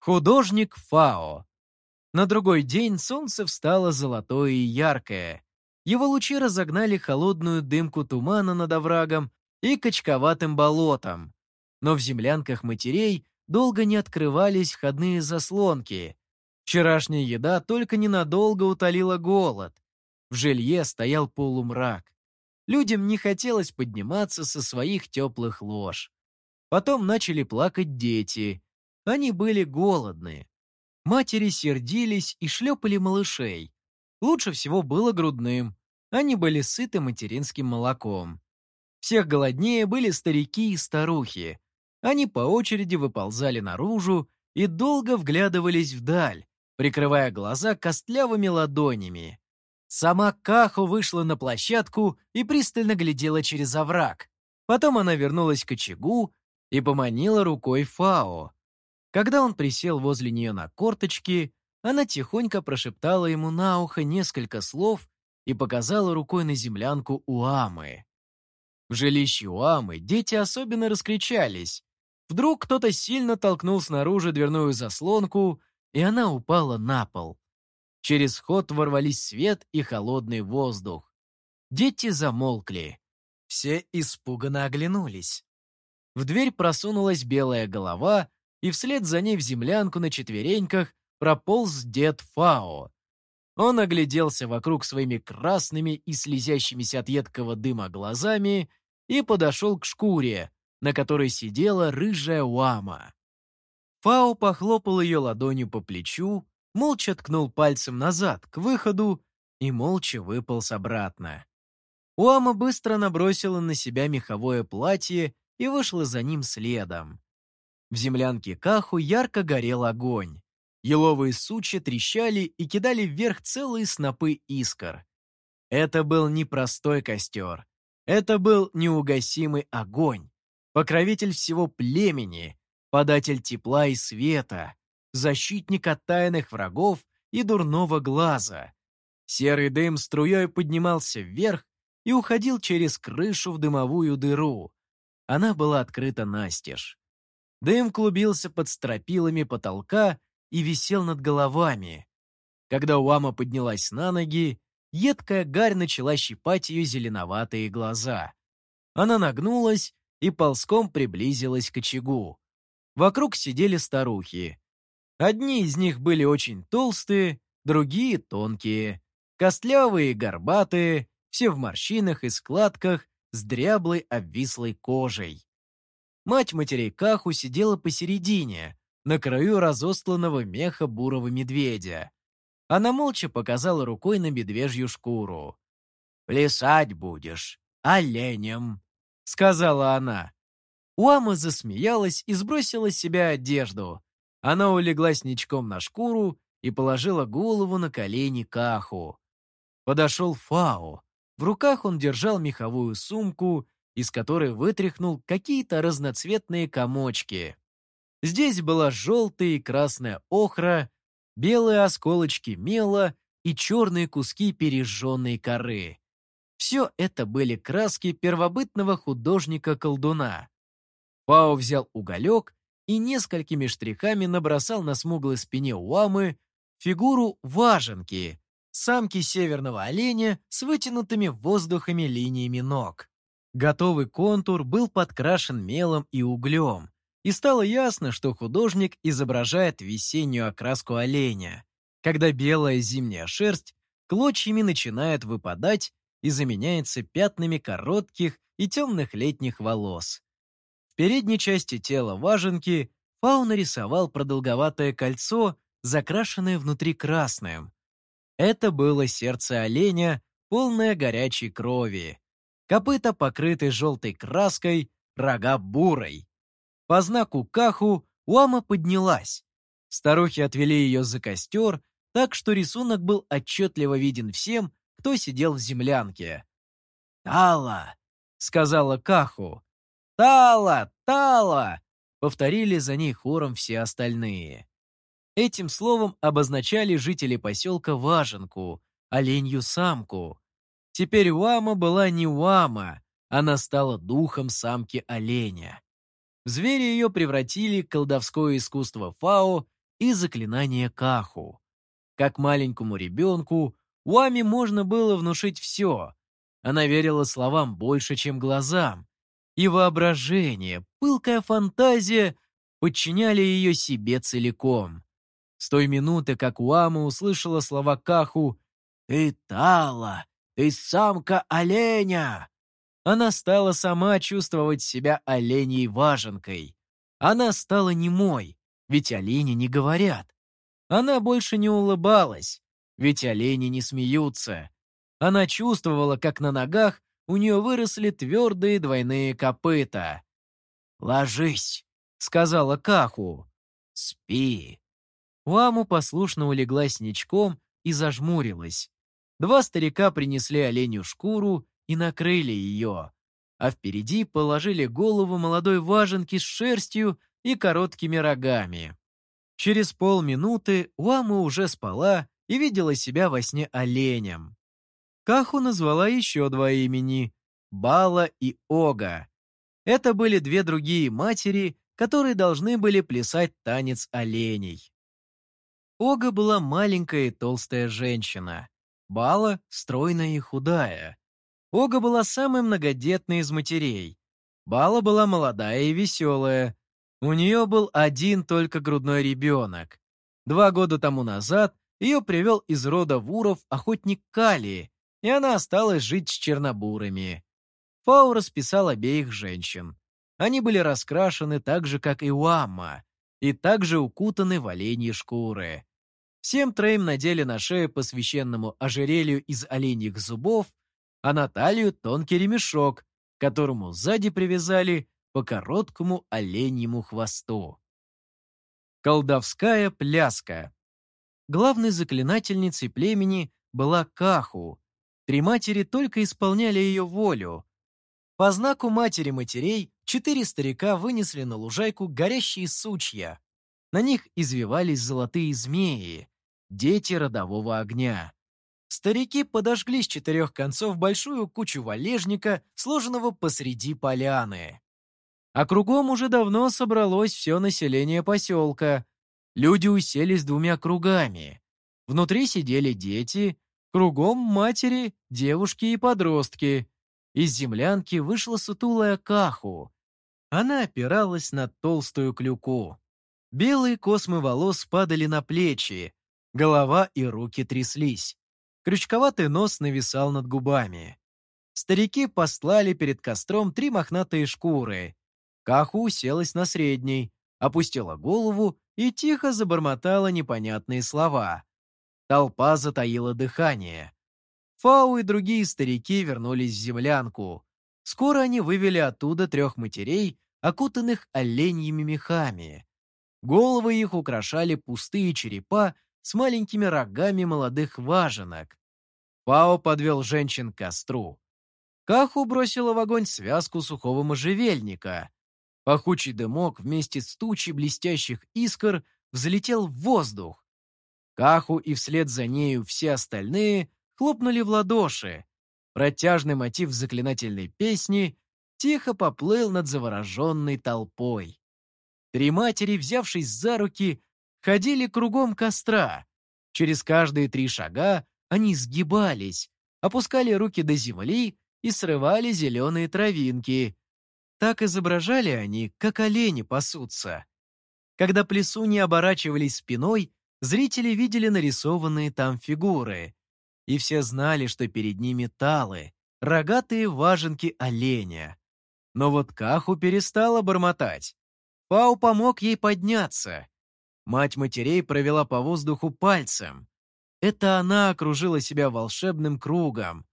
Художник Фао. На другой день солнце встало золотое и яркое. Его лучи разогнали холодную дымку тумана над оврагом и качковатым болотом. Но в землянках матерей долго не открывались входные заслонки. Вчерашняя еда только ненадолго утолила голод. В жилье стоял полумрак. Людям не хотелось подниматься со своих теплых лож. Потом начали плакать дети. Они были голодны. Матери сердились и шлепали малышей. Лучше всего было грудным. Они были сыты материнским молоком. Всех голоднее были старики и старухи. Они по очереди выползали наружу и долго вглядывались вдаль, прикрывая глаза костлявыми ладонями. Сама Кахо вышла на площадку и пристально глядела через овраг. Потом она вернулась к очагу и поманила рукой Фао. Когда он присел возле нее на корточки, она тихонько прошептала ему на ухо несколько слов и показала рукой на землянку Уамы. В жилище Уамы дети особенно раскричались. Вдруг кто-то сильно толкнул снаружи дверную заслонку, и она упала на пол. Через ход ворвались свет и холодный воздух. Дети замолкли. Все испуганно оглянулись. В дверь просунулась белая голова, и вслед за ней в землянку на четвереньках прополз дед Фао. Он огляделся вокруг своими красными и слезящимися от едкого дыма глазами и подошел к шкуре, на которой сидела рыжая Уама. Фао похлопал ее ладонью по плечу, молча ткнул пальцем назад, к выходу, и молча выполз обратно. Уама быстро набросила на себя меховое платье и вышла за ним следом. В землянке Каху ярко горел огонь. Еловые сучья трещали и кидали вверх целые снопы искр. Это был не простой костер. Это был неугасимый огонь, покровитель всего племени, податель тепла и света, защитник от тайных врагов и дурного глаза. Серый дым струей поднимался вверх и уходил через крышу в дымовую дыру. Она была открыта настежь. Дым клубился под стропилами потолка и висел над головами. Когда Уама поднялась на ноги, едкая гарь начала щипать ее зеленоватые глаза. Она нагнулась и ползком приблизилась к очагу. Вокруг сидели старухи. Одни из них были очень толстые, другие — тонкие, костлявые горбатые, все в морщинах и складках, с дряблой обвислой кожей. Мать матерей Каху сидела посередине, на краю разостланного меха бурого медведя. Она молча показала рукой на медвежью шкуру. «Плясать будешь, оленем», — сказала она. Уама засмеялась и сбросила с себя одежду. Она улеглась ничком на шкуру и положила голову на колени Каху. Подошел Фао. В руках он держал меховую сумку из которой вытряхнул какие-то разноцветные комочки. Здесь была желтая и красная охра, белые осколочки мела и черные куски пережженной коры. Все это были краски первобытного художника-колдуна. Пао взял уголек и несколькими штрихами набросал на смуглой спине Уамы фигуру важенки, самки северного оленя с вытянутыми воздухами линиями ног. Готовый контур был подкрашен мелом и углем, и стало ясно, что художник изображает весеннюю окраску оленя, когда белая зимняя шерсть клочьями начинает выпадать и заменяется пятнами коротких и темных летних волос. В передней части тела важенки Фау нарисовал продолговатое кольцо, закрашенное внутри красным. Это было сердце оленя, полное горячей крови копыта покрыты желтой краской, рога бурой. По знаку Каху Уама поднялась. Старухи отвели ее за костер, так что рисунок был отчетливо виден всем, кто сидел в землянке. «Тала!» — сказала Каху. «Тала! Тала!» — повторили за ней хором все остальные. Этим словом обозначали жители поселка Важенку, оленью самку. Теперь Уама была не Уама, она стала духом самки оленя. В зверя ее превратили колдовское искусство Фао и заклинание Каху. Как маленькому ребенку, Уами можно было внушить все. Она верила словам больше, чем глазам. И воображение, пылкая фантазия подчиняли ее себе целиком. С той минуты, как Уама услышала слова Каху «Ты Тала! Ты самка оленя!» Она стала сама чувствовать себя оленей-важенкой. Она стала немой, ведь олени не говорят. Она больше не улыбалась, ведь олени не смеются. Она чувствовала, как на ногах у нее выросли твердые двойные копыта. «Ложись», — сказала Каху. «Спи». Уаму послушно улеглась ничком и зажмурилась. Два старика принесли оленью шкуру и накрыли ее, а впереди положили голову молодой важенки с шерстью и короткими рогами. Через полминуты Уаму уже спала и видела себя во сне оленем. Каху назвала еще два имени — Бала и Ога. Это были две другие матери, которые должны были плясать танец оленей. Ога была маленькая и толстая женщина. Бала — стройная и худая. Ога была самой многодетной из матерей. Бала была молодая и веселая. У нее был один только грудной ребенок. Два года тому назад ее привел из рода вуров охотник Кали, и она осталась жить с чернобурами. Фау расписал обеих женщин. Они были раскрашены так же, как и Уамма, и также укутаны в оленьи шкуры. Всем троим надели на шею по священному ожерелью из оленьих зубов, а на талию тонкий ремешок, которому сзади привязали по короткому оленьему хвосту. Колдовская пляска. Главной заклинательницей племени была Каху, Три матери только исполняли ее волю. По знаку матери матерей четыре старика вынесли на лужайку горящие сучья. На них извивались золотые змеи, дети родового огня. Старики подожгли с четырех концов большую кучу валежника, сложенного посреди поляны. А кругом уже давно собралось все население поселка. Люди уселись двумя кругами. Внутри сидели дети, Кругом матери, девушки и подростки. Из землянки вышла сутулая Каху. Она опиралась на толстую клюку. Белые космы волос падали на плечи, голова и руки тряслись. Крючковатый нос нависал над губами. Старики послали перед костром три мохнатые шкуры. Каху уселась на средней, опустила голову и тихо забормотала непонятные слова. Толпа затаила дыхание. Фау и другие старики вернулись в землянку. Скоро они вывели оттуда трех матерей, окутанных оленьими мехами. Головы их украшали пустые черепа с маленькими рогами молодых важенок. Фао подвел женщин к костру. Каху бросила в огонь связку сухого можжевельника. Пахучий дымок вместе с тучей блестящих искр взлетел в воздух. Каху и вслед за нею все остальные хлопнули в ладоши. Протяжный мотив заклинательной песни тихо поплыл над завороженной толпой. Три матери, взявшись за руки, ходили кругом костра. Через каждые три шага они сгибались, опускали руки до земли и срывали зеленые травинки. Так изображали они, как олени пасутся. Когда плесуни оборачивались спиной, Зрители видели нарисованные там фигуры, и все знали, что перед ними талы, рогатые важенки оленя. Но вот Каху перестала бормотать. Пау помог ей подняться. Мать матерей провела по воздуху пальцем. Это она окружила себя волшебным кругом.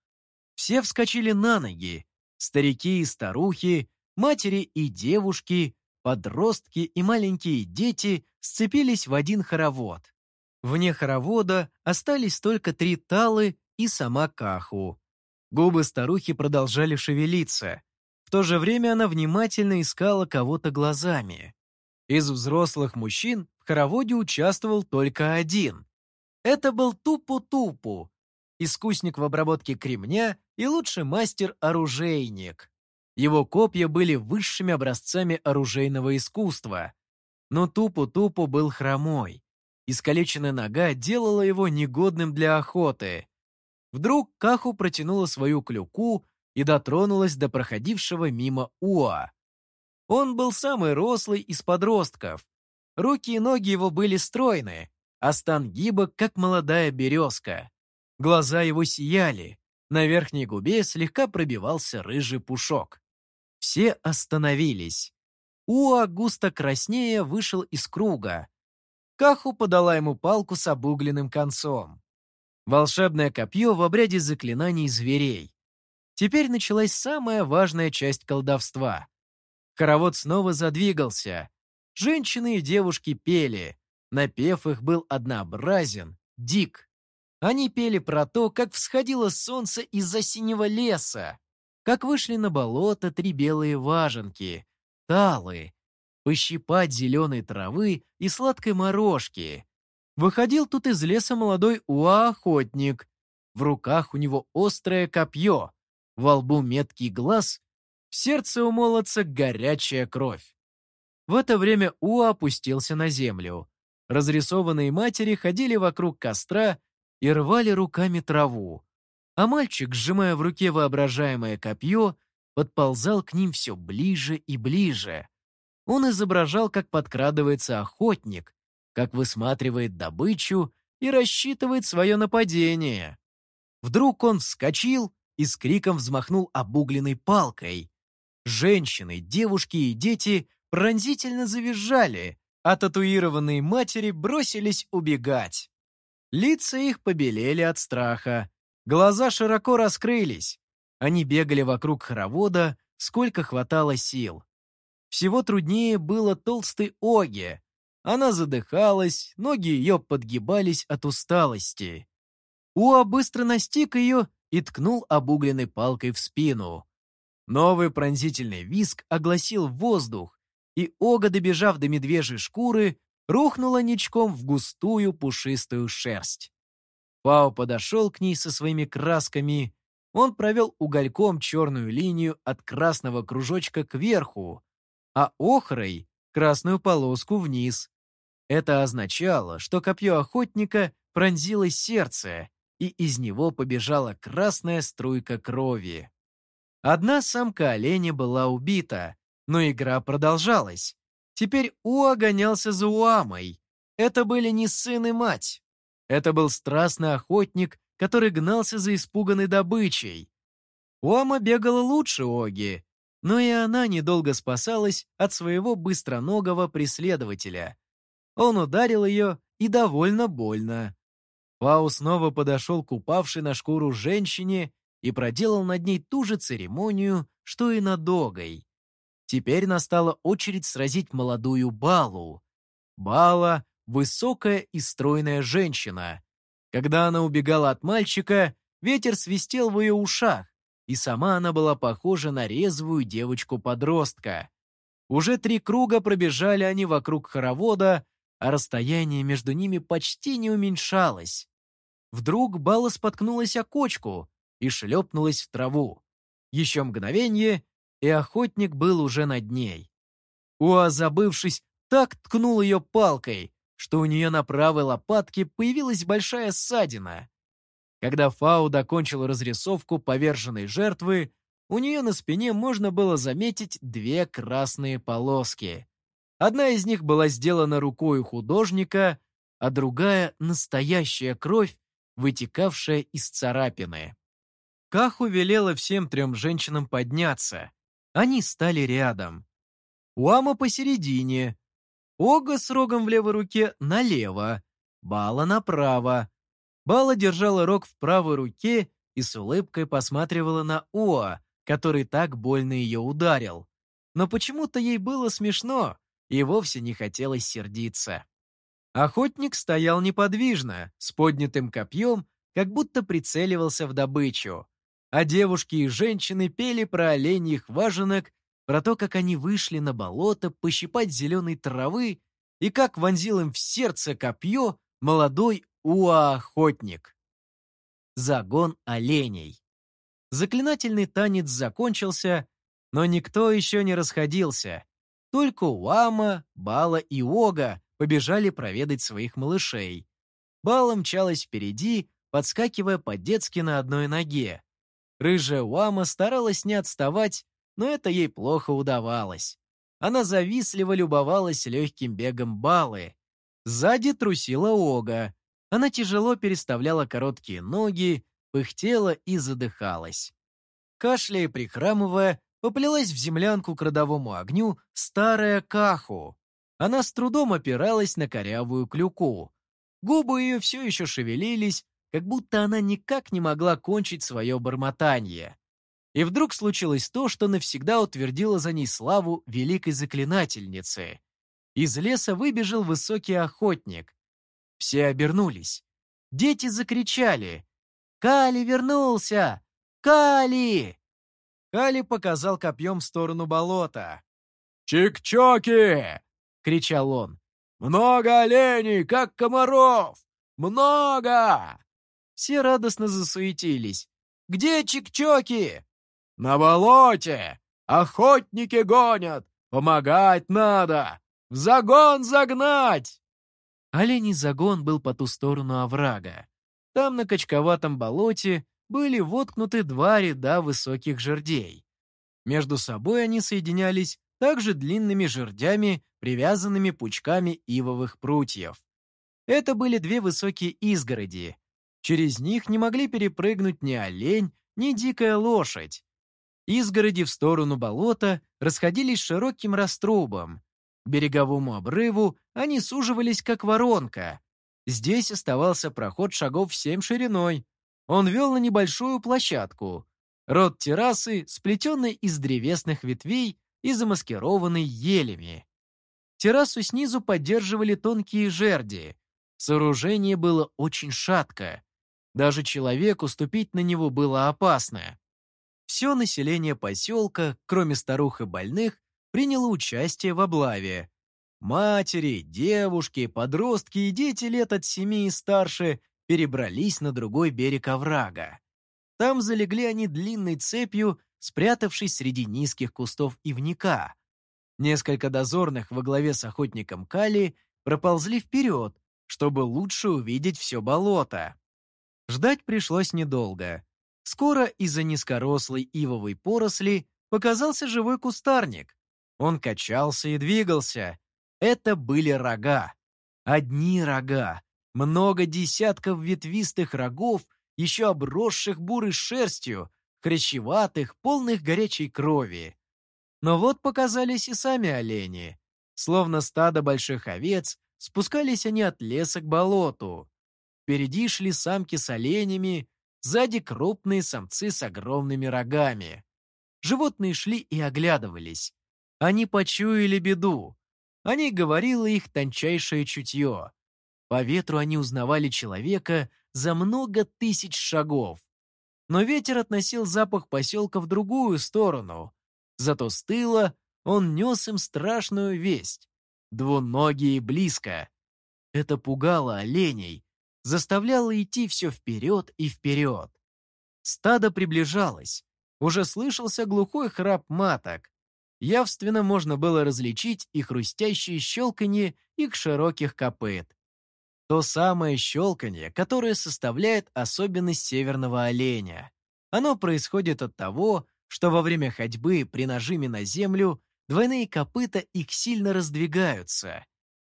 Все вскочили на ноги. Старики и старухи, матери и девушки, подростки и маленькие дети сцепились в один хоровод. Вне хоровода остались только три талы и сама Каху. Губы старухи продолжали шевелиться. В то же время она внимательно искала кого-то глазами. Из взрослых мужчин в хороводе участвовал только один. Это был Тупу-Тупу, искусник в обработке кремня и лучший мастер-оружейник. Его копья были высшими образцами оружейного искусства. Но Тупу-Тупу был хромой Искалеченная нога делала его негодным для охоты. Вдруг Каху протянула свою клюку и дотронулась до проходившего мимо Уа. Он был самый рослый из подростков. Руки и ноги его были стройные, а стан гибок, как молодая березка. Глаза его сияли, на верхней губе слегка пробивался рыжий пушок. Все остановились. Уа, густо краснея, вышел из круга. Каху подала ему палку с обугленным концом. Волшебное копье в обряде заклинаний зверей. Теперь началась самая важная часть колдовства. Хоровод снова задвигался. Женщины и девушки пели. Напев их был однообразен, дик. Они пели про то, как всходило солнце из-за синего леса, как вышли на болото три белые важенки, талы, пощипать зеленой травы и сладкой морожки. Выходил тут из леса молодой уа-охотник. В руках у него острое копье, во лбу меткий глаз, в сердце у молодца горячая кровь. В это время Уа опустился на землю. Разрисованные матери ходили вокруг костра и рвали руками траву. А мальчик, сжимая в руке воображаемое копье, подползал к ним все ближе и ближе. Он изображал, как подкрадывается охотник, как высматривает добычу и рассчитывает свое нападение. Вдруг он вскочил и с криком взмахнул обугленной палкой. Женщины, девушки и дети пронзительно завизжали, а татуированные матери бросились убегать. Лица их побелели от страха. Глаза широко раскрылись. Они бегали вокруг хоровода, сколько хватало сил. Всего труднее было толстой Оге. Она задыхалась, ноги ее подгибались от усталости. Уа быстро настиг ее и ткнул обугленной палкой в спину. Новый пронзительный виск огласил воздух, и Ога, добежав до медвежьей шкуры, рухнула ничком в густую пушистую шерсть. Пау подошел к ней со своими красками. Он провел угольком черную линию от красного кружочка кверху, а охрой — красную полоску вниз. Это означало, что копье охотника пронзило сердце, и из него побежала красная струйка крови. Одна самка оленя была убита, но игра продолжалась. Теперь Уа гонялся за Уамой. Это были не сын и мать. Это был страстный охотник, который гнался за испуганной добычей. Уама бегала лучше Оги, но и она недолго спасалась от своего быстроногого преследователя. Он ударил ее и довольно больно. Пау снова подошел к упавшей на шкуру женщине и проделал над ней ту же церемонию, что и над Огой. Теперь настала очередь сразить молодую Балу. Бала — высокая и стройная женщина. Когда она убегала от мальчика, ветер свистел в ее ушах, и сама она была похожа на резвую девочку-подростка. Уже три круга пробежали они вокруг хоровода, а расстояние между ними почти не уменьшалось. Вдруг Бала споткнулась о кочку и шлепнулась в траву. Еще мгновение, и охотник был уже над ней. Уа, забывшись, так ткнул ее палкой, что у нее на правой лопатке появилась большая ссадина. Когда Фау докончил разрисовку поверженной жертвы, у нее на спине можно было заметить две красные полоски. Одна из них была сделана рукой художника, а другая — настоящая кровь, вытекавшая из царапины. Каху велела всем трем женщинам подняться, они стали рядом. Уама посередине. Ога с рогом в левой руке налево. Бала направо. Бала держала рог в правой руке и с улыбкой посматривала на Уа, который так больно ее ударил. Но почему-то ей было смешно и вовсе не хотелось сердиться. Охотник стоял неподвижно, с поднятым копьем, как будто прицеливался в добычу а девушки и женщины пели про оленьих важенок, про то, как они вышли на болото пощипать зеленой травы и как вонзил им в сердце копье молодой уа-охотник. Загон оленей. Заклинательный танец закончился, но никто еще не расходился. Только Уама, Бала и Ога побежали проведать своих малышей. Бала мчалась впереди, подскакивая по-детски на одной ноге. Рыжая Уама старалась не отставать, но это ей плохо удавалось. Она завистливо любовалась легким бегом Балы. Сзади трусила Ога. Она тяжело переставляла короткие ноги, пыхтела и задыхалась. Кашляя и прихрамывая, поплелась в землянку к родовому огню старая Каху. Она с трудом опиралась на корявую клюку. Губы ее все еще шевелились, как будто она никак не могла кончить свое бормотание. И вдруг случилось то, что навсегда утвердило за ней славу великой заклинательницы. Из леса выбежал высокий охотник. Все обернулись. Дети закричали. «Кали вернулся! Кали!» Кали показал копьем в сторону болота. «Чик-чоки!» — кричал он. «Много оленей, как комаров! Много!» Все радостно засуетились. «Где чик-чоки?» «На болоте! Охотники гонят! Помогать надо! В загон загнать!» Оленей загон был по ту сторону оврага. Там, на качковатом болоте, были воткнуты два ряда высоких жердей. Между собой они соединялись также длинными жердями, привязанными пучками ивовых прутьев. Это были две высокие изгороди. Через них не могли перепрыгнуть ни олень, ни дикая лошадь. Изгороди в сторону болота расходились широким раструбом. К береговому обрыву они суживались, как воронка. Здесь оставался проход шагов семь шириной. Он вел на небольшую площадку. Рот террасы, сплетенный из древесных ветвей и замаскированный елями. Террасу снизу поддерживали тонкие жерди. Сооружение было очень шатко. Даже человеку ступить на него было опасно. Все население поселка, кроме старух и больных, приняло участие в облаве. Матери, девушки, подростки и дети лет от семи и старше перебрались на другой берег оврага. Там залегли они длинной цепью, спрятавшись среди низких кустов ивника. Несколько дозорных во главе с охотником Кали проползли вперед, чтобы лучше увидеть все болото. Ждать пришлось недолго. Скоро из-за низкорослой ивовой поросли показался живой кустарник. Он качался и двигался. Это были рога. Одни рога. Много десятков ветвистых рогов, еще обросших бурой шерстью, хрящеватых, полных горячей крови. Но вот показались и сами олени. Словно стадо больших овец, спускались они от леса к болоту. Впереди шли самки с оленями, Сзади крупные самцы с огромными рогами. Животные шли и оглядывались. Они почуяли беду. Они говорило их тончайшее чутье. По ветру они узнавали человека за много тысяч шагов. Но ветер относил запах поселка в другую сторону. Зато с тыла он нес им страшную весть. Двуногие близко. Это пугало оленей, заставляло идти все вперед и вперед. Стадо приближалось. Уже слышался глухой храп маток. Явственно можно было различить и хрустящие щелканье их широких копыт. То самое щелканье, которое составляет особенность северного оленя. Оно происходит от того, что во время ходьбы при нажиме на землю двойные копыта их сильно раздвигаются.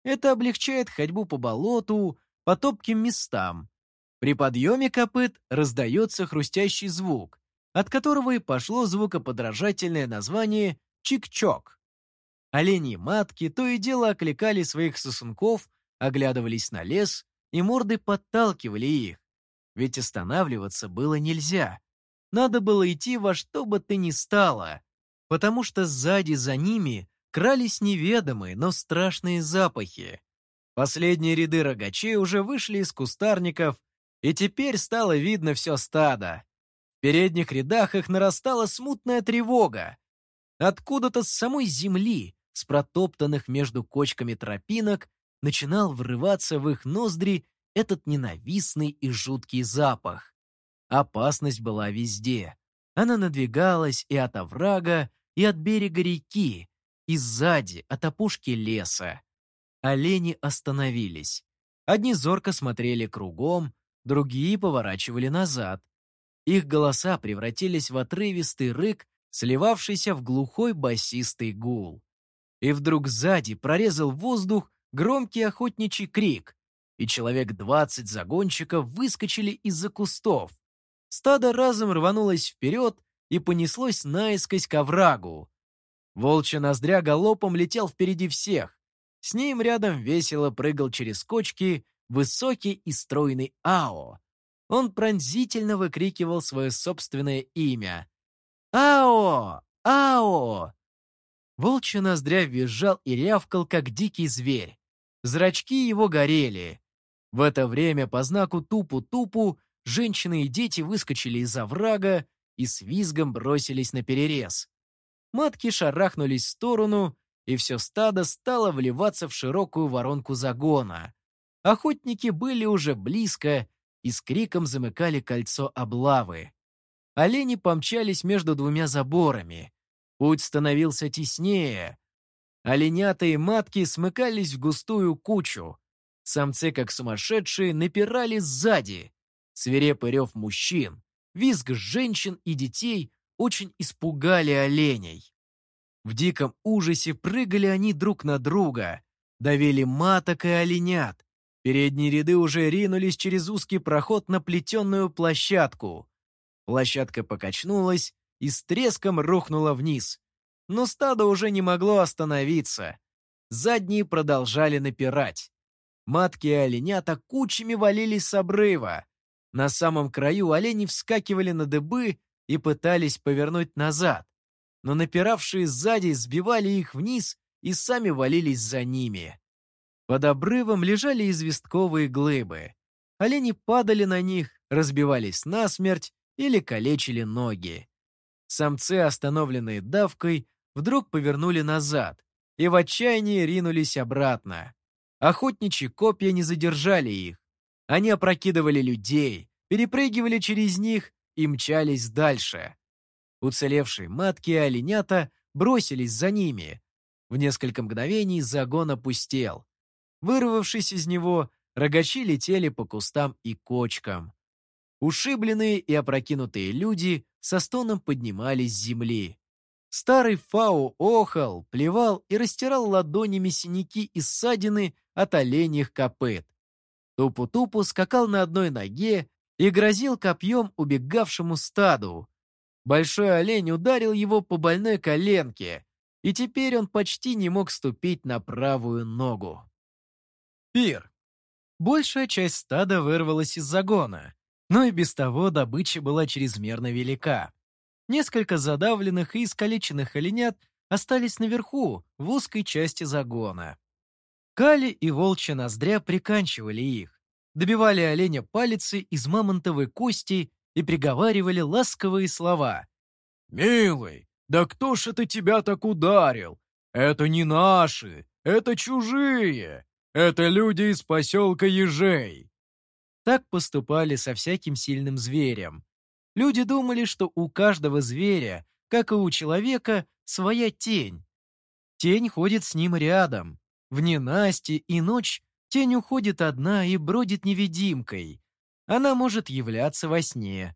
Это облегчает ходьбу по болоту, по топким местам. При подъеме копыт раздается хрустящий звук, от которого и пошло звукоподражательное название «чик-чок». Олени матки то и дело окликали своих сосунков, оглядывались на лес и морды подталкивали их. Ведь останавливаться было нельзя. Надо было идти во что бы ты ни стало, потому что сзади за ними крались неведомые, но страшные запахи. Последние ряды рогачей уже вышли из кустарников, и теперь стало видно все стадо. В передних рядах их нарастала смутная тревога. Откуда-то с самой земли, с протоптанных между кочками тропинок, начинал врываться в их ноздри этот ненавистный и жуткий запах. Опасность была везде. Она надвигалась и от оврага, и от берега реки, и сзади, от опушки леса. олени остановились. Одни зорко смотрели кругом, другие поворачивали назад. Их голоса превратились в отрывистый рык, сливавшийся в глухой басистый гул. И вдруг сзади прорезал воздух громкий охотничий крик, и человек двадцать загонщиков выскочили из-за кустов. Стадо разом рванулось вперед и понеслось наискось к оврагу. Волчья ноздря галопом летел впереди всех. С ним рядом весело прыгал через кочки высокий и стройный Ао. Он пронзительно выкрикивал свое собственное имя. «Ао! Ао!» Волчья ноздря визжал и рявкал, как дикий зверь. Зрачки его горели. В это время по знаку тупу-тупу женщины и дети выскочили из оврага и с визгом бросились на перерез. Матки шарахнулись в сторону, и все стадо стало вливаться в широкую воронку загона. Охотники были уже близко и с криком замыкали кольцо облавы. Олени помчались между двумя заборами. Путь становился теснее. Оленята и матки смыкались в густую кучу. Самцы, как сумасшедшие, напирали сзади. Свирепый рев мужчин, визг женщин и детей очень испугали оленей. В диком ужасе прыгали они друг на друга, давили маток и оленят. Передние ряды уже ринулись через узкий проход на плетеную площадку. Площадка покачнулась и с треском рухнула вниз. Но стадо уже не могло остановиться. Задние продолжали напирать. Матки и оленята кучами валились с обрыва. На самом краю олени вскакивали на дыбы и пытались повернуть назад, но напиравшие сзади сбивали их вниз и сами валились за ними. Под обрывом лежали известковые глыбы. Олени падали на них, разбивались насмерть или калечили ноги. Самцы, остановленные давкой, вдруг повернули назад и в отчаянии ринулись обратно. Охотничьи копья не задержали их. Они опрокидывали людей, перепрыгивали через них и мчались дальше. Уцелевшие матки и оленята бросились за ними. В несколько мгновений загон опустел. Вырвавшись из него, рогачи летели по кустам и кочкам. Ушибленные и опрокинутые люди со стоном поднимались с земли. Старый Фау охал, плевал и растирал ладонями синяки и ссадины от оленьих копыт. Тупу-тупу скакал на одной ноге и грозил копьем убегавшему стаду. Большой олень ударил его по больной коленке, и теперь он почти не мог ступить на правую ногу. Пир. Большая часть стада вырвалась из загона, но и без того добыча была чрезмерно велика. Несколько задавленных и искалеченных оленят остались наверху, в узкой части загона. Кали и волчья ноздря приканчивали их добивали оленя палицы из мамонтовой кости и приговаривали ласковые слова. «Милый, да кто ж это тебя так ударил? Это не наши, это чужие, это люди из поселка Ежей». Так поступали со всяким сильным зверем. Люди думали, что у каждого зверя, как и у человека, своя тень. Тень ходит с ним рядом. В ненастье и ночь Тень уходит одна и бродит невидимкой. Она может являться во сне.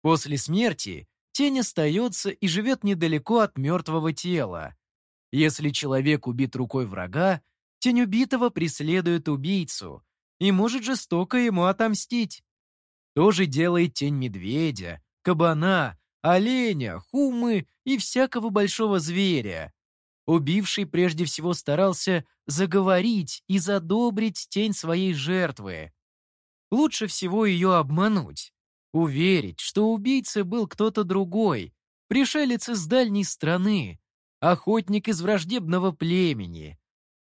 После смерти тень остается и живет недалеко от мертвого тела. Если человек убит рукой врага, тень убитого преследует убийцу и может жестоко ему отомстить. То же делает тень медведя, кабана, оленя, хумы и всякого большого зверя. Убивший прежде всего старался заговорить и задобрить тень своей жертвы. Лучше всего ее обмануть, уверить, что убийца был кто-то другой, пришелец из дальней страны, охотник из враждебного племени.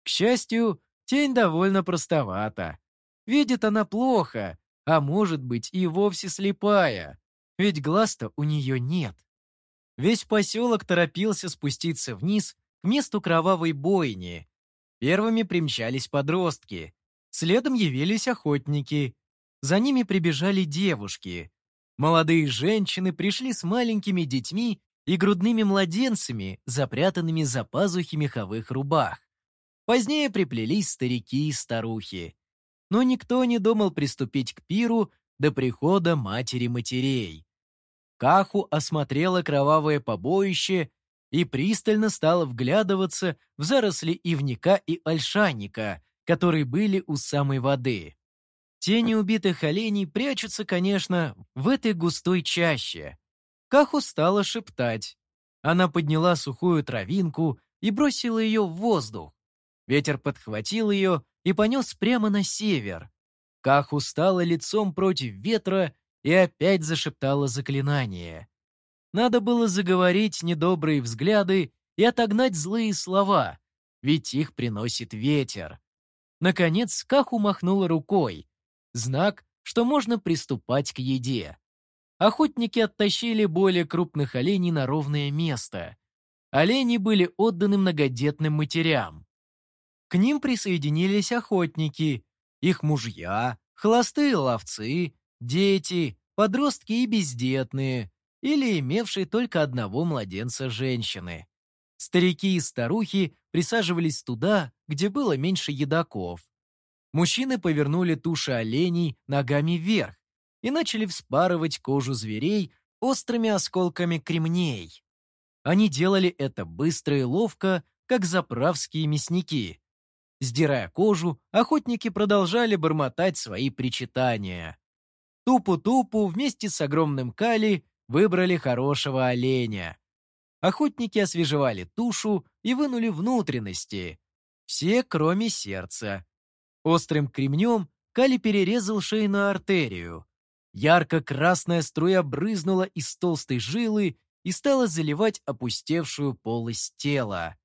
К счастью, тень довольно простовата. Видит она плохо, а может быть и вовсе слепая, ведь глаз-то у нее нет. Весь поселок торопился спуститься вниз к месту кровавой бойни. Первыми примчались подростки. Следом явились охотники. За ними прибежали девушки. Молодые женщины пришли с маленькими детьми и грудными младенцами, запрятанными за пазухи меховых рубах. Позднее приплелись старики и старухи. Но никто не думал приступить к пиру до прихода матери матерей. Каху осмотрела кровавое побоище и пристально стала вглядываться в заросли ивника и ольшанника, которые были у самой воды. Тени убитых оленей прячутся, конечно, в этой густой чаще. Каху стала шептать. Она подняла сухую травинку и бросила ее в воздух. Ветер подхватил ее и понес прямо на север. Каху стала лицом против ветра и опять зашептала заклинание. Надо было заговорить недобрые взгляды и отогнать злые слова, ведь их приносит ветер. Наконец Каху махнула рукой. Знак, что можно приступать к еде. Охотники оттащили более крупных оленей на ровное место. Олени были отданы многодетным матерям. К ним присоединились охотники, их мужья, холостые ловцы, дети, подростки и бездетные, или имевшие только одного младенца женщины. Старики и старухи присаживались туда, где было меньше едоков. Мужчины повернули туши оленей ногами вверх и начали вспарывать кожу зверей острыми осколками кремней. Они делали это быстро и ловко, как заправские мясники. Сдирая кожу, охотники продолжали бормотать свои причитания. Тупу-тупу вместе с огромным кали выбрали хорошего оленя. Охотники освежевали тушу и вынули внутренности. Все, кроме сердца. Острым кремнем Кали перерезал шейную артерию. Ярко-красная струя брызнула из толстой жилы и стала заливать опустевшую полость тела.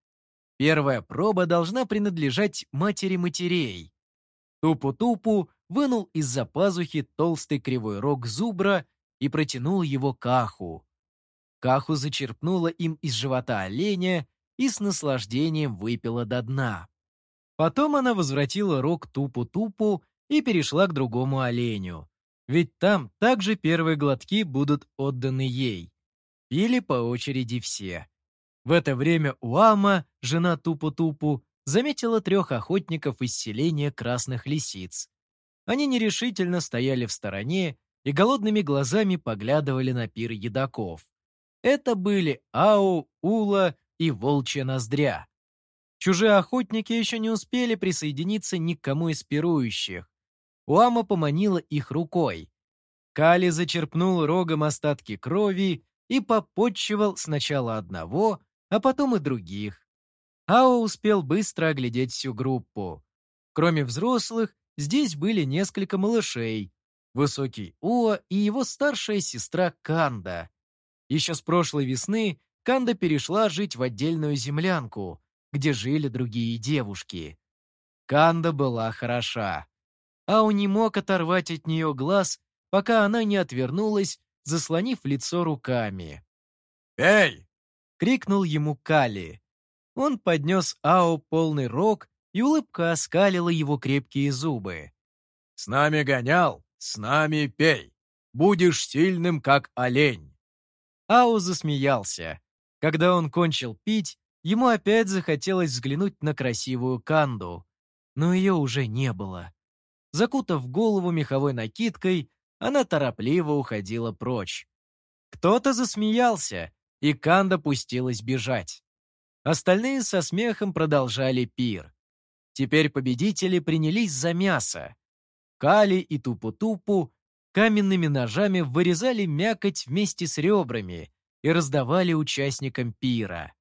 Первая проба должна принадлежать матери матерей. Тупу-тупу вынул из-за пазухи толстый кривой рог зубра и протянул его Каху. Каху зачерпнула им из живота оленя и с наслаждением выпила до дна. Потом она возвратила рог Тупу-Тупу и перешла к другому оленю. Ведь там также первые глотки будут отданы ей. Пили по очереди все. В это время Уама, жена Тупу-Тупу, заметила трех охотников из селения Красных Лисиц. Они нерешительно стояли в стороне и голодными глазами поглядывали на пир едоков. Это были Ау, Ула и Волчья Ноздря. Чужие охотники еще не успели присоединиться ни к кому из пирующих. Уама поманила их рукой. Кали зачерпнул рогом остатки крови и попотчевал сначала одного, а потом и других. Ао успел быстро оглядеть всю группу. Кроме взрослых, здесь были несколько малышей. Высокий Уа и его старшая сестра Канда. Еще с прошлой весны Канда перешла жить в отдельную землянку, где жили другие девушки. Канда была хороша. Ау не мог оторвать от нее глаз, пока она не отвернулась, заслонив лицо руками. «Эй, — крикнул ему Кали. Он поднес Ао полный рог, и улыбка оскалила его крепкие зубы. «С нами гонял, с нами пей. Будешь сильным, как олень». Ао засмеялся. Когда он кончил пить, ему опять захотелось взглянуть на красивую Канду. Но ее уже не было. Закутав голову меховой накидкой, она торопливо уходила прочь. Кто-то засмеялся, и Канда пустилась бежать. Остальные со смехом продолжали пир. Теперь победители принялись за мясо. Кали и Тупу-Тупу каменными ножами вырезали мякоть вместе с ребрами и раздавали участникам пира.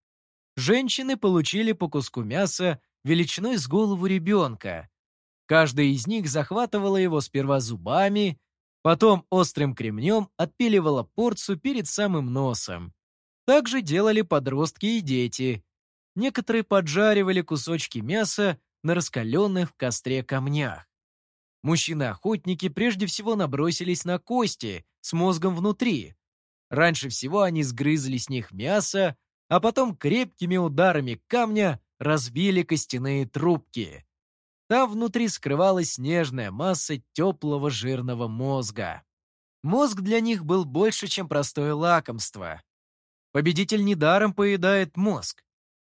Женщины получили по куску мяса величиной с голову ребенка. Каждая из них захватывала его сперва зубами, потом острым кремнем отпиливала порцию перед самым носом. Так же делали подростки и дети. Некоторые поджаривали кусочки мяса на раскаленных в костре камнях. Мужчины-охотники прежде всего набросились на кости с мозгом внутри. Раньше всего они сгрызли с них мясо, а потом крепкими ударами камня разбили костяные трубки. Там внутри скрывалась нежная масса теплого жирного мозга. Мозг для них был больше, чем простое лакомство. Победитель недаром поедает мозг.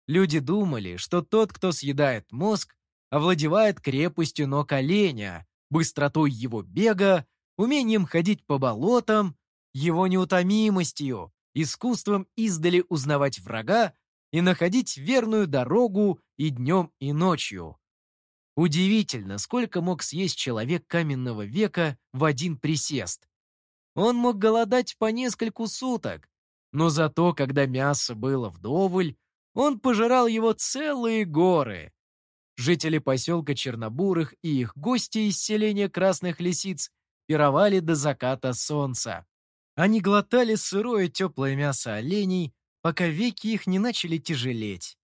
Люди думали, что тот, кто съедает мозг, овладевает крепостью ног оленя, быстротой его бега, умением ходить по болотам, его неутомимостью, искусством издали узнавать врага и находить верную дорогу и днем, и ночью. Удивительно, сколько мог съесть человек каменного века в один присест. Он мог голодать по нескольку суток, но зато, когда мясо было вдоволь, он пожирал его целые горы. Жители поселка Чернобурых и их гости из селения Красных Лисиц пировали до заката солнца. Они глотали сырое теплое мясо оленей, пока веки их не начали тяжелеть.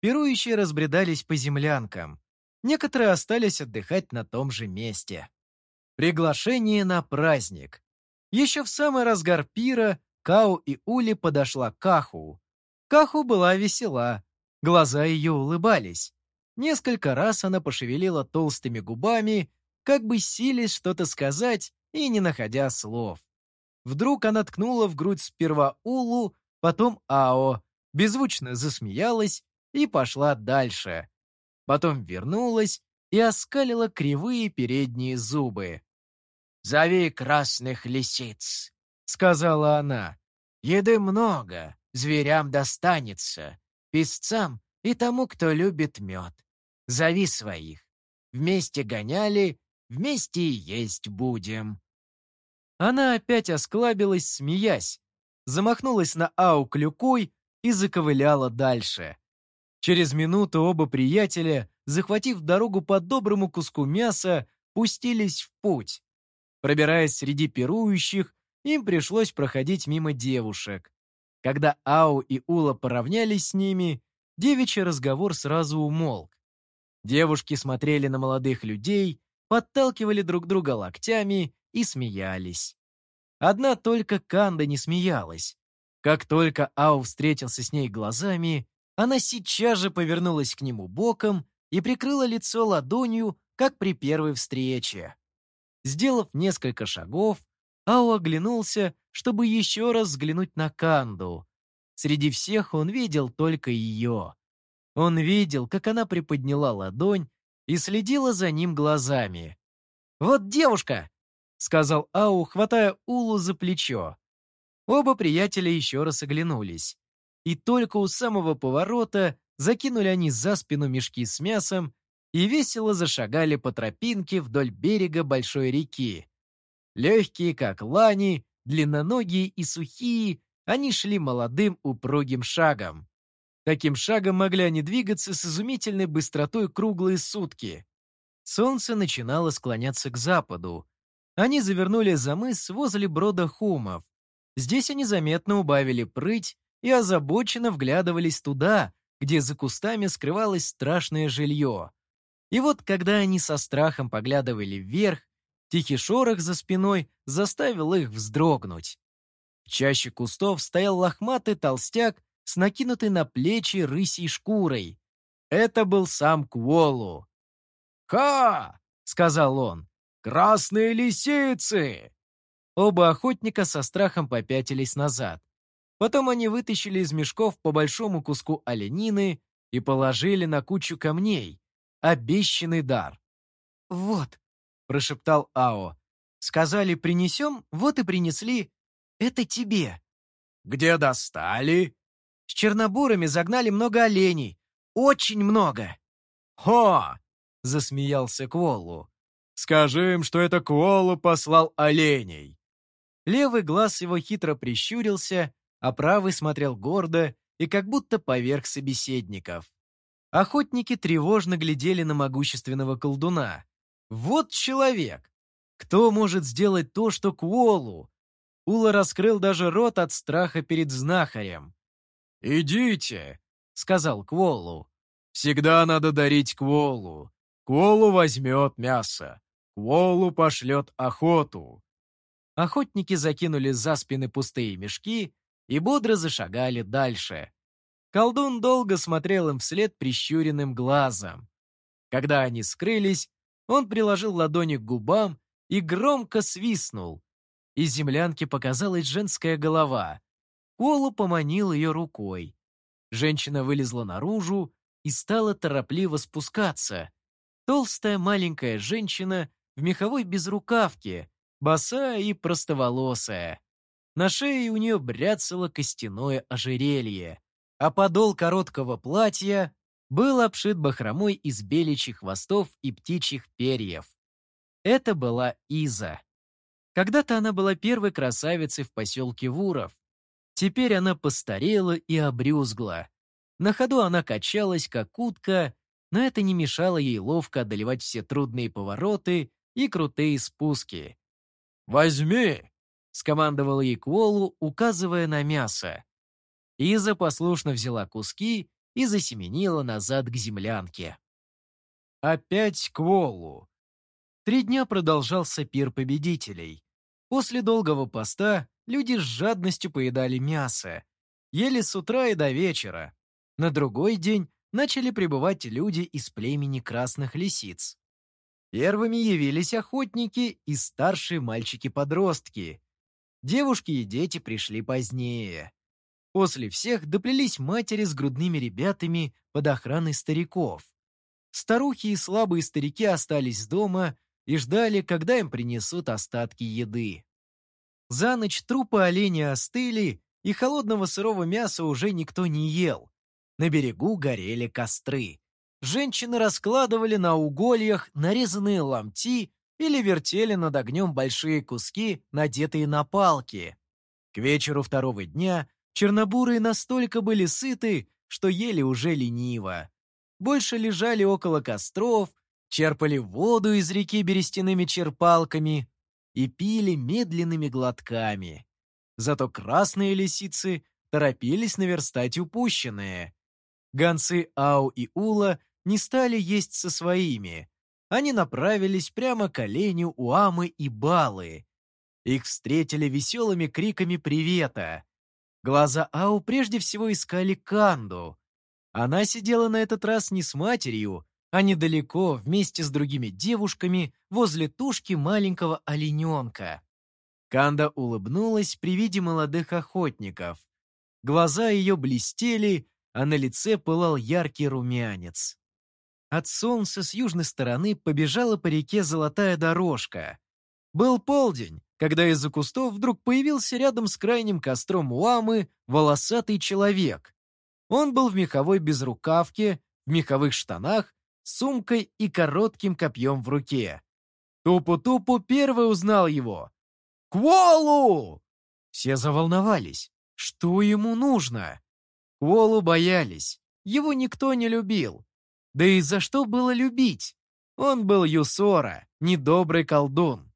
Пирующие разбредались по землянкам. Некоторые остались отдыхать на том же месте. Приглашение на праздник. Еще в самый разгар пира Кау и Ули подошла к Каху. Каху была весела, глаза ее улыбались. Несколько раз она пошевелила толстыми губами, как бы силясь что-то сказать и не находя слов. Вдруг она ткнула в грудь сперва Улу, потом Ао, беззвучно засмеялась и пошла дальше. Потом вернулась и оскалила кривые передние зубы. «Зови красных лисиц», — сказала она. «Еды много, зверям достанется, песцам и тому, кто любит мед. Зови своих. Вместе гоняли, вместе и есть будем». Она опять осклабилась, смеясь, замахнулась на Ау клюкой и заковыляла дальше. Через минуту оба приятеля, захватив дорогу по доброму куску мяса, пустились в путь. Пробираясь среди пирующих, им пришлось проходить мимо девушек. Когда Ау и Ула поравнялись с ними, девичий разговор сразу умолк. Девушки смотрели на молодых людей, подталкивали друг друга локтями и смеялись. Одна только Канда не смеялась. Как только Ау встретился с ней глазами, она сейчас же повернулась к нему боком и прикрыла лицо ладонью, как при первой встрече. Сделав несколько шагов, Ау оглянулся, чтобы еще раз взглянуть на Канду. Среди всех он видел только ее. Он видел, как она приподняла ладонь и следила за ним глазами. «Вот девушка!» — сказал Ау, хватая Улу за плечо. Оба приятеля еще раз оглянулись. И только у самого поворота закинули они за спину мешки с мясом и весело зашагали по тропинке вдоль берега большой реки. Легкие, как лани, длинноногие и сухие, они шли молодым упругим шагом. Таким шагом могли они двигаться с изумительной быстротой круглые сутки. Солнце начинало склоняться к западу. Они завернули за мыс возле брода Хумов. Здесь они заметно убавили прыть и озабоченно вглядывались туда, где за кустами скрывалось страшное жилье. И вот когда они со страхом поглядывали вверх, тихий шорох за спиной заставил их вздрогнуть. В чаще кустов стоял лохматый толстяк с накинутой на плечи рысьей шкурой. Это был сам Кволу. «Ха!» — сказал он. «Красные лисицы!» Оба охотника со страхом попятились назад. Потом они вытащили из мешков по большому куску оленины и положили на кучу камней. Обещанный дар. «Вот», — прошептал Ао. «Сказали, принесем, вот и принесли. Это тебе». «Где достали?» С чернобурами загнали много оленей. Очень много. «Хо!» — засмеялся Кволлу. «Скажи им, что это Кволлу послал оленей». Левый глаз его хитро прищурился, а правый смотрел гордо и как будто поверх собеседников. Охотники тревожно глядели на могущественного колдуна. «Вот человек! Кто может сделать то, что Кволу?» Ула раскрыл даже рот от страха перед знахарем. «Идите», — сказал Кволу. «Всегда надо дарить Кволу. Кволу возьмет мясо. Кволу пошлет охоту». Охотники закинули за спины пустые мешки и бодро зашагали дальше. Колдун долго смотрел им вслед прищуренным глазом. Когда они скрылись, он приложил ладони к губам и громко свистнул. Из землянки показалась женская голова. Колу поманил ее рукой. Женщина вылезла наружу и стала торопливо спускаться. Толстая маленькая женщина в меховой безрукавке, босая и простоволосая. На шее у нее бряцало костяное ожерелье, а подол короткого платья был обшит бахромой из беличьих хвостов и птичьих перьев. Это была Иза. Когда-то она была первой красавицей в поселке Вуров. Теперь она постарела и обрюзгла. На ходу она качалась, как утка, но это не мешало ей ловко одолевать все трудные повороты и крутые спуски. «Возьми!» — скомандовал ей Куолу, указывая на мясо. Иза послушно взяла куски и засеменила назад к землянке. Опять Куолу. Три дня продолжался пир победителей. После долгого поста люди с жадностью поедали мясо. Ели с утра и до вечера. На другой день начали прибывать люди из племени красных лисиц. Первыми явились охотники и старшие мальчики-подростки. Девушки и дети пришли позднее. После всех доплелись матери с грудными ребятами под охраной стариков. Старухи и слабые старики остались дома и ждали, когда им принесут остатки еды. За ночь трупы оленя остыли, и холодного сырого мяса уже никто не ел. На берегу горели костры. Женщины раскладывали на угольях нарезанные ломти или вертели над огнем большие куски, надетые на палки. К вечеру второго дня чернобурые настолько были сыты, что ели уже лениво. Больше лежали около костров, черпали воду из реки берестяными черпалками и пили медленными глотками. Зато красные лисицы торопились наверстать упущенное. Гонцы Ау и Ула не стали есть со своими, они направились прямо к оленю Уамы и Балы. Их встретили веселыми криками привета. Глаза Ау прежде всего искали Канду. Она сидела на этот раз не с матерью, а недалеко, вместе с другими девушками, возле тушки маленького олененка. Канда улыбнулась при виде молодых охотников. Глаза ее блестели, а на лице пылал яркий румянец. От солнца с южной стороны побежала по реке золотая дорожка. Был полдень, когда из-за кустов вдруг появился рядом с крайним костром Уамы волосатый человек. Он был в меховой безрукавке, в меховых штанах, сумкой и коротким копьем в руке. Тупу-тупу первый узнал его. «Кволу!» Все заволновались. Что ему нужно? Кволу боялись. Его никто не любил. Да и за что было любить? Он был Юсора, недобрый колдун.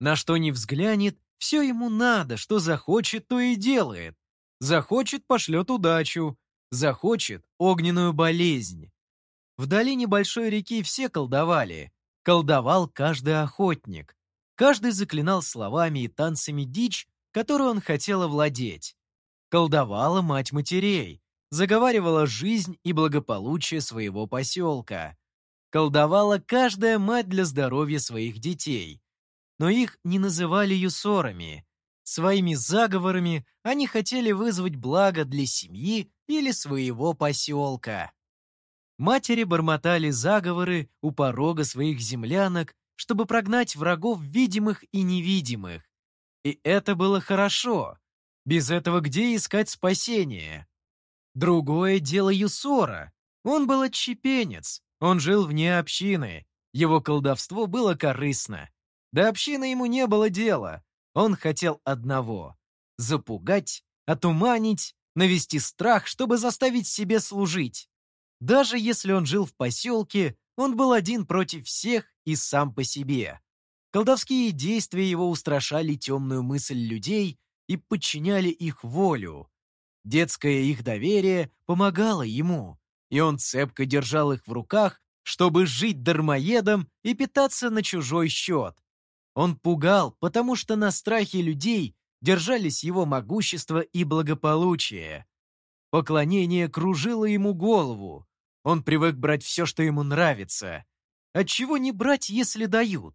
На что не взглянет, все ему надо, что захочет, то и делает. Захочет, пошлет удачу. Захочет — огненную болезнь. В долине большой реки все колдовали. Колдовал каждый охотник. Каждый заклинал словами и танцами дичь, которую он хотел овладеть. Колдовала мать матерей, заговаривала жизнь и благополучие своего поселка. Колдовала каждая мать для здоровья своих детей. Но их не называли юсорами. Своими заговорами они хотели вызвать благо для семьи или своего поселка. Матери бормотали заговоры у порога своих землянок, чтобы прогнать врагов видимых и невидимых. И это было хорошо. Без этого где искать спасение? Другое дело Юсора. Он был отщепенец, он жил вне общины. Его колдовство было корыстно. До общины ему не было дела. Он хотел одного — запугать, отуманить, навести страх, чтобы заставить себе служить. Даже если он жил в поселке, он был один против всех и сам по себе. Колдовские действия его устрашали темную мысль людей и подчиняли их волю. Детское их доверие помогало ему, и он цепко держал их в руках, чтобы жить дармоедом и питаться на чужой счет. Он пугал, потому что на страхе людей держались его могущество и благополучие. Поклонение кружило ему голову. Он привык брать все, что ему нравится. Отчего не брать, если дают?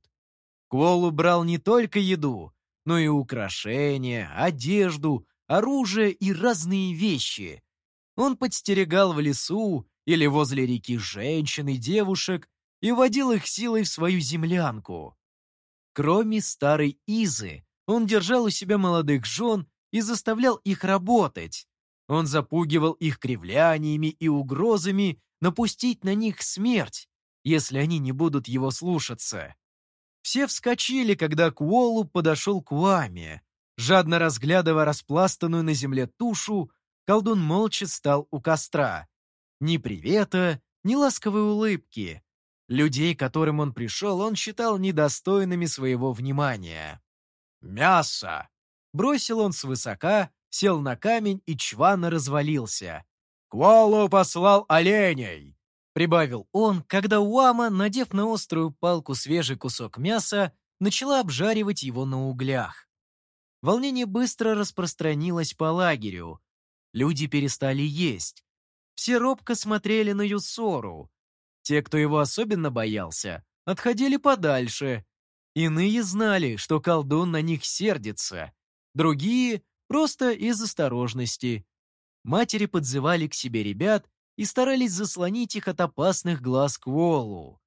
Кволу брал не только еду, но и украшения, одежду, оружие и разные вещи. Он подстерегал в лесу или возле реки женщин и девушек и водил их силой в свою землянку. Кроме старой Изы, он держал у себя молодых жен и заставлял их работать. Он запугивал их кривляниями и угрозами напустить на них смерть, если они не будут его слушаться. Все вскочили, когда к Уоллу подошел к Уаме. Жадно разглядывая распластанную на земле тушу, колдун молча стал у костра. Ни привета, ни ласковой улыбки. Людей, которым он пришел, он считал недостойными своего внимания. «Мясо!» Бросил он свысока, сел на камень и чванно развалился. «Квалу послал оленей!» Прибавил он, когда Уама, надев на острую палку свежий кусок мяса, начала обжаривать его на углях. Волнение быстро распространилось по лагерю. Люди перестали есть. Все робко смотрели на Юсору. Те, кто его особенно боялся, отходили подальше. Иные знали, что колдун на них сердится. Другие — просто из осторожности. Матери подзывали к себе ребят и старались заслонить их от опасных глаз Кволу.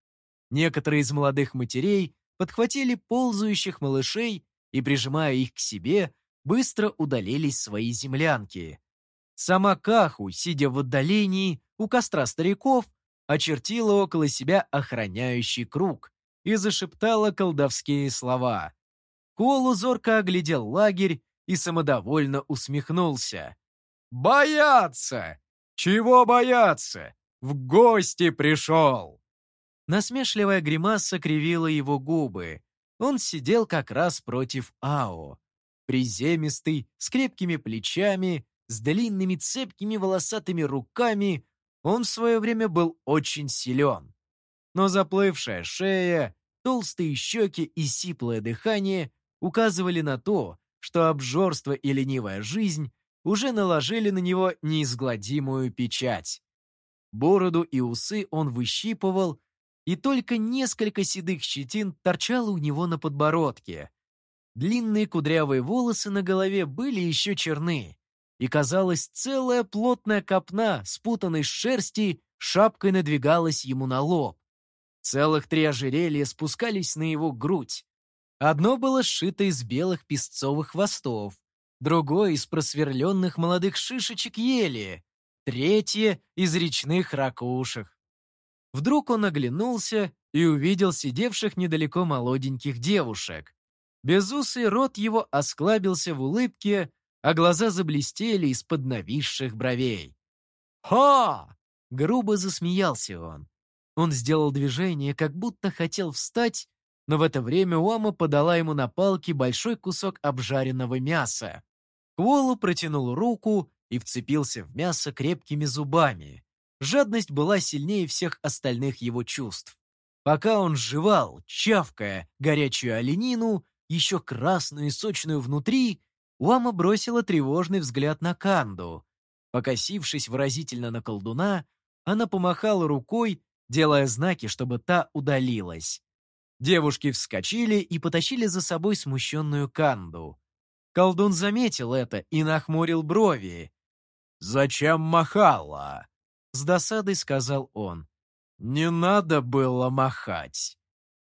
Некоторые из молодых матерей подхватили ползающих малышей и, прижимая их к себе, быстро удалились свои землянки. Сама Каху, сидя в отдалении у костра стариков, очертила около себя охраняющий круг и зашептала колдовские слова. Колу зорко оглядел лагерь и самодовольно усмехнулся. «Бояться! «Чего бояться? В гости пришел!» Насмешливая гримаса кривила его губы. Он сидел как раз против Ао. Приземистый, с крепкими плечами, с длинными цепкими волосатыми руками, он в свое время был очень силен. Но заплывшая шея, толстые щеки и сиплое дыхание указывали на то, что обжорство и ленивая жизнь уже наложили на него неизгладимую печать. Бороду и усы он выщипывал, и только несколько седых щетин торчало у него на подбородке. Длинные кудрявые волосы на голове были еще черны, и, казалось, целая плотная копна, спутанной шерсти, шапкой надвигалась ему на лоб. Целых три ожерелья спускались на его грудь. Одно было сшито из белых песцовых хвостов, другой из просверленных молодых шишечек ели, третье — из речных ракушек. Вдруг он оглянулся и увидел сидевших недалеко молоденьких девушек. Безусый рот его осклабился в улыбке, а глаза заблестели из-под нависших бровей. «Ха!» — грубо засмеялся он. Он сделал движение, как будто хотел встать, но в это время Уама подала ему на палке большой кусок обжаренного мяса. Кволу протянул руку и вцепился в мясо крепкими зубами. Жадность была сильнее всех остальных его чувств. Пока он жевал, чавкая горячую оленину, еще красную и сочную внутри, Уама бросила тревожный взгляд на Канду. Покосившись выразительно на колдуна, она помахала рукой, делая знаки, чтобы та удалилась. Девушки вскочили и потащили за собой смущенную Канду. Колдун заметил это и нахмурил брови. «Зачем махала?» — с досадой сказал он. «Не надо было махать».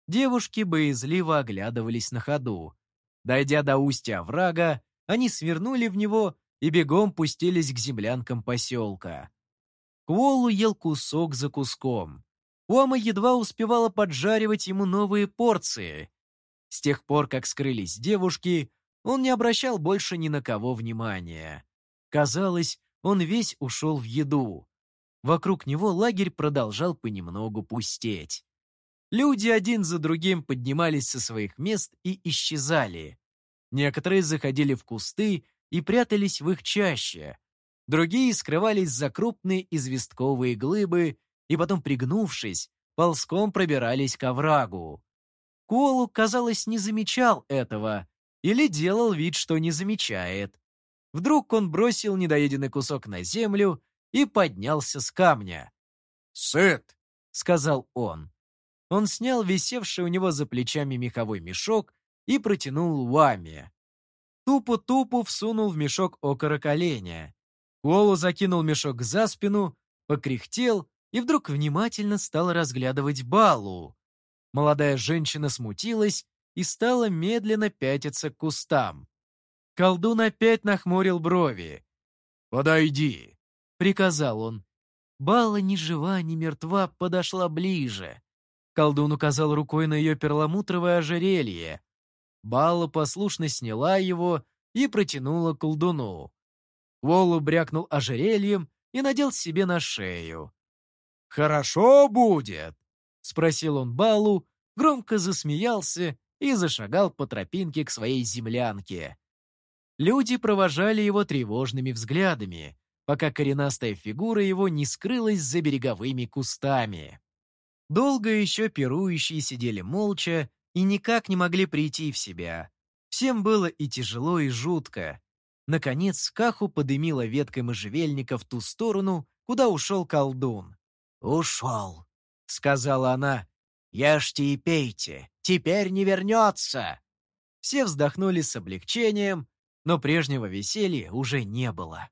Девушки боязливо оглядывались на ходу. Дойдя до устья оврага, они свернули в него и бегом пустились к землянкам поселка. Куолу ел кусок за куском. Уама едва успевала поджаривать ему новые порции. С тех пор, как скрылись девушки, он не обращал больше ни на кого внимания. Казалось, он весь ушел в еду. Вокруг него лагерь продолжал понемногу пустеть. Люди один за другим поднимались со своих мест и исчезали. Некоторые заходили в кусты и прятались в их чаще. Другие скрывались за крупные известковые глыбы и потом, пригнувшись, ползком пробирались к оврагу. Колу, казалось, не замечал этого, или делал вид, что не замечает. Вдруг он бросил недоеденный кусок на землю и поднялся с камня. «Сыт!» — сказал он. Он снял висевший у него за плечами меховой мешок и протянул Луаме. Тупо-тупу всунул в мешок окорок оленя. Уолу закинул мешок за спину, покряхтел и вдруг внимательно стал разглядывать Балу. Молодая женщина смутилась и стала медленно пятиться к кустам. Колдун опять нахмурил брови. «Подойди», — приказал он. Бала ни жива, ни мертва подошла ближе. Колдун указал рукой на ее перламутровое ожерелье. Бала послушно сняла его и протянула колдуну. Волу брякнул ожерельем и надел себе на шею. «Хорошо будет?» — спросил он Балу, громко засмеялся и зашагал по тропинке к своей землянке. Люди провожали его тревожными взглядами, пока коренастая фигура его не скрылась за береговыми кустами. Долго еще пирующие сидели молча и никак не могли прийти в себя. Всем было и тяжело, и жутко. Наконец, Каху подымила веткой можжевельника в ту сторону, куда ушел колдун. «Ушел», — сказала она. «Ешьте и пейте, теперь не вернется». Все вздохнули с облегчением, но прежнего веселья уже не было.